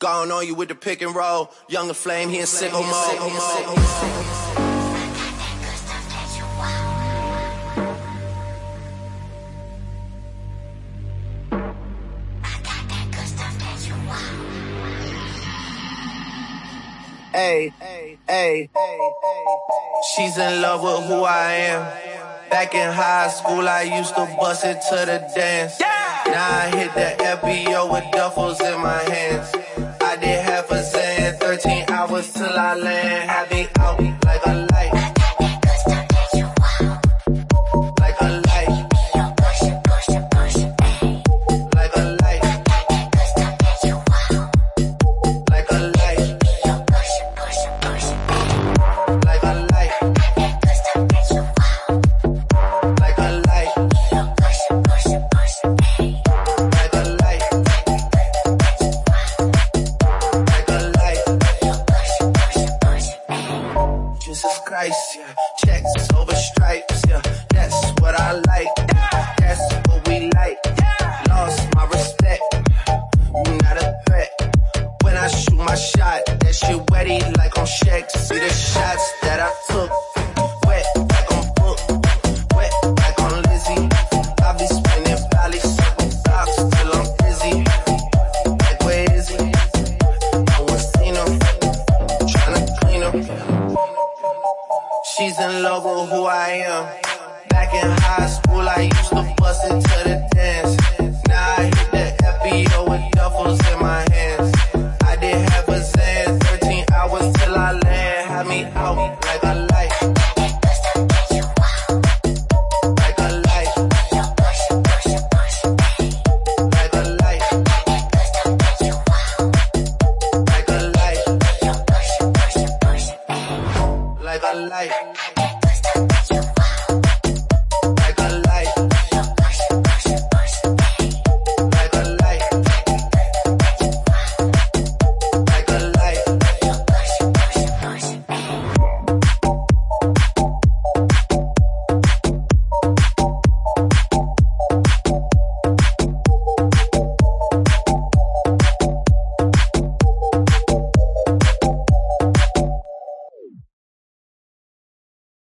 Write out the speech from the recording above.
Gone on you with the pick and roll. Young LaFlame, he in sicko mode. Hey, hey, hey, she's in love with who I am. Back in high school, I used to bust it to the dance. Now I hit the FBO with duffels in my hands. Christ, yeah. Checks over stripes, yeah. That's what I like. That's what we like. Lost my respect. You not a threat. When I shoot my shot, that shit wetty like on Shaq. See the shots She's in love with who I am. Back in high school, I used to bust into the dance. Now I hit the FBO with duffels in my hands. I did have a Xan, 13 hours till I land. Had me out. life.